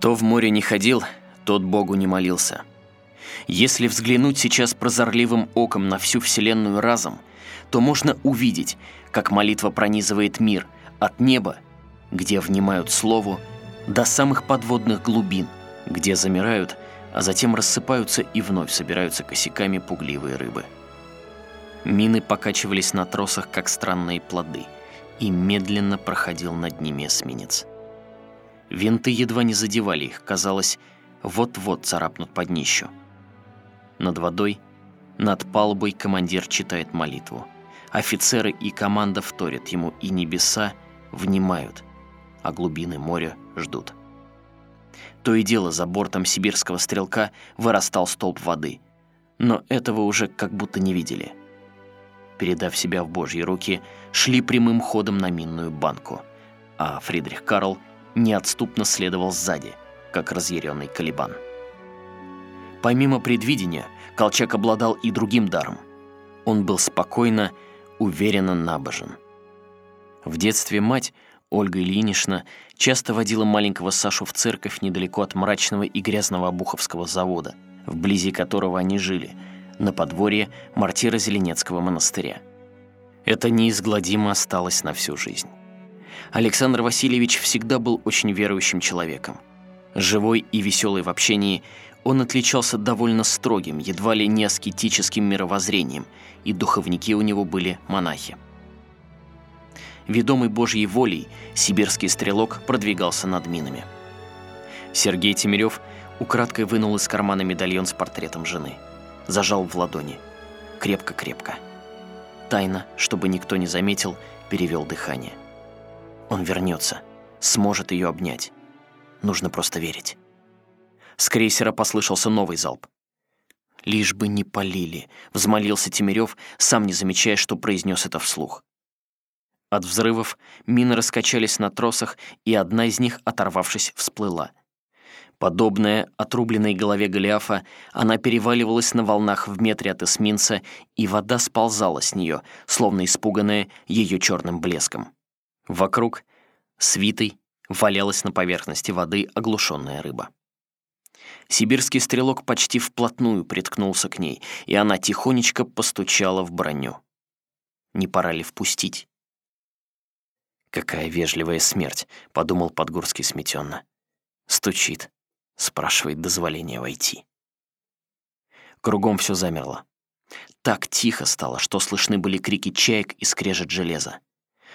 Кто в море не ходил, тот Богу не молился. Если взглянуть сейчас прозорливым оком на всю Вселенную разом, то можно увидеть, как молитва пронизывает мир от неба, где внимают слову, до самых подводных глубин, где замирают, а затем рассыпаются и вновь собираются косяками пугливые рыбы. Мины покачивались на тросах, как странные плоды, и медленно проходил над ними эсминец. Винты едва не задевали их, казалось, вот-вот царапнут под днищу. Над водой, над палубой командир читает молитву. Офицеры и команда вторят ему, и небеса внимают, а глубины моря ждут. То и дело за бортом сибирского стрелка вырастал столб воды, но этого уже как будто не видели. Передав себя в божьи руки, шли прямым ходом на минную банку, а Фридрих Карл — неотступно следовал сзади, как разъяренный Калибан. Помимо предвидения, Колчак обладал и другим даром. Он был спокойно, уверенно набожен. В детстве мать, Ольга Ильинична, часто водила маленького Сашу в церковь недалеко от мрачного и грязного Обуховского завода, вблизи которого они жили, на подворье Мартира Зеленецкого монастыря. Это неизгладимо осталось на всю жизнь. Александр Васильевич всегда был очень верующим человеком. Живой и веселый в общении, он отличался довольно строгим, едва ли не аскетическим мировоззрением, и духовники у него были монахи. Ведомый Божьей волей, сибирский стрелок продвигался над минами. Сергей Тимирев украдкой вынул из кармана медальон с портретом жены. Зажал в ладони. Крепко-крепко. Тайно, чтобы никто не заметил, перевел дыхание. Он вернется, сможет ее обнять. Нужно просто верить. С крейсера послышался новый залп. «Лишь бы не полили», — взмолился Тимирев, сам не замечая, что произнес это вслух. От взрывов мины раскачались на тросах, и одна из них, оторвавшись, всплыла. Подобная отрубленной голове Голиафа, она переваливалась на волнах в метре от эсминца, и вода сползала с нее, словно испуганная ее черным блеском. Вокруг, свитой, валялась на поверхности воды оглушенная рыба. Сибирский стрелок почти вплотную приткнулся к ней, и она тихонечко постучала в броню. Не пора ли впустить? «Какая вежливая смерть», — подумал Подгорский сметенно. Стучит, спрашивает дозволения войти. Кругом все замерло. Так тихо стало, что слышны были крики чаек и скрежет железа.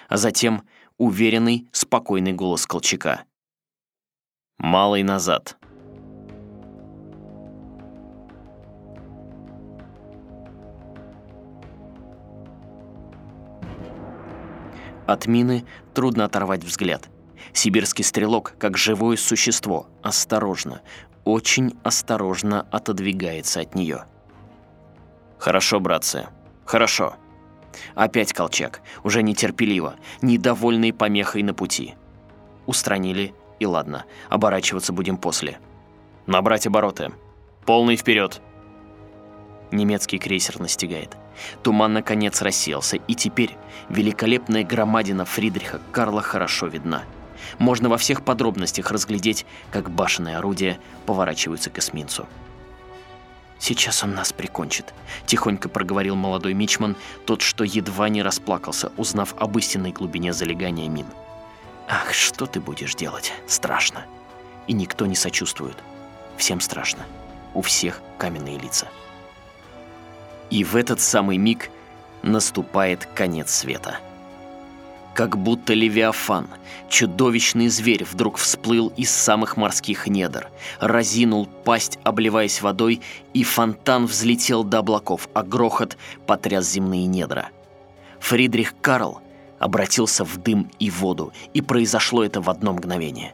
А затем уверенный, спокойный голос Колчака. «Малый назад». От мины трудно оторвать взгляд. Сибирский стрелок, как живое существо, осторожно, очень осторожно отодвигается от нее. «Хорошо, братцы, хорошо», Опять Колчак, уже нетерпеливо, недовольный помехой на пути. Устранили, и ладно, оборачиваться будем после. Набрать обороты. Полный вперед. Немецкий крейсер настигает. Туман наконец рассеялся, и теперь великолепная громадина Фридриха Карла хорошо видна. Можно во всех подробностях разглядеть, как башенные орудия поворачиваются к эсминцу. «Сейчас он нас прикончит», — тихонько проговорил молодой мичман, тот, что едва не расплакался, узнав об истинной глубине залегания мин. «Ах, что ты будешь делать? Страшно». И никто не сочувствует. Всем страшно. У всех каменные лица. И в этот самый миг наступает конец света. Как будто Левиафан, чудовищный зверь, вдруг всплыл из самых морских недр, разинул пасть, обливаясь водой, и фонтан взлетел до облаков, а грохот потряс земные недра. Фридрих Карл обратился в дым и воду, и произошло это в одно мгновение.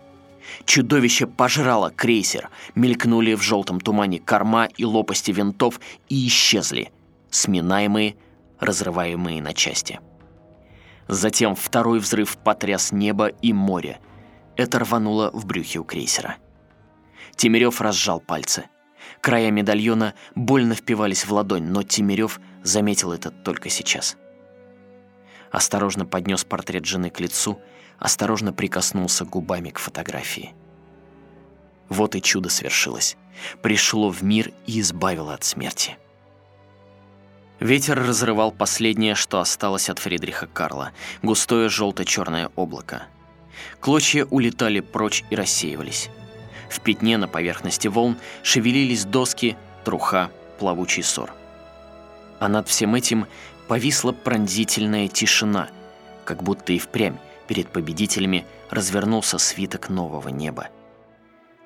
Чудовище пожрало крейсер, мелькнули в желтом тумане корма и лопасти винтов и исчезли, сминаемые, разрываемые на части. Затем второй взрыв потряс небо и море. Это рвануло в брюхе у крейсера. Тимирев разжал пальцы. Края медальона больно впивались в ладонь, но Тимирев заметил это только сейчас. Осторожно поднес портрет жены к лицу, осторожно прикоснулся губами к фотографии. Вот и чудо свершилось. Пришло в мир и избавило от смерти. Ветер разрывал последнее, что осталось от Фридриха Карла, густое желто-черное облако. Клочья улетали прочь и рассеивались. В пятне на поверхности волн шевелились доски, труха, плавучий ссор. А над всем этим повисла пронзительная тишина, как будто и впрямь перед победителями развернулся свиток нового неба.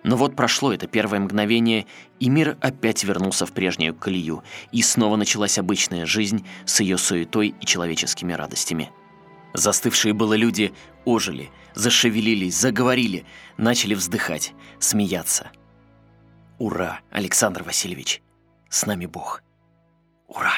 Но вот прошло это первое мгновение, и мир опять вернулся в прежнюю колею, и снова началась обычная жизнь с ее суетой и человеческими радостями. Застывшие было люди ожили, зашевелились, заговорили, начали вздыхать, смеяться. «Ура, Александр Васильевич! С нами Бог! Ура!»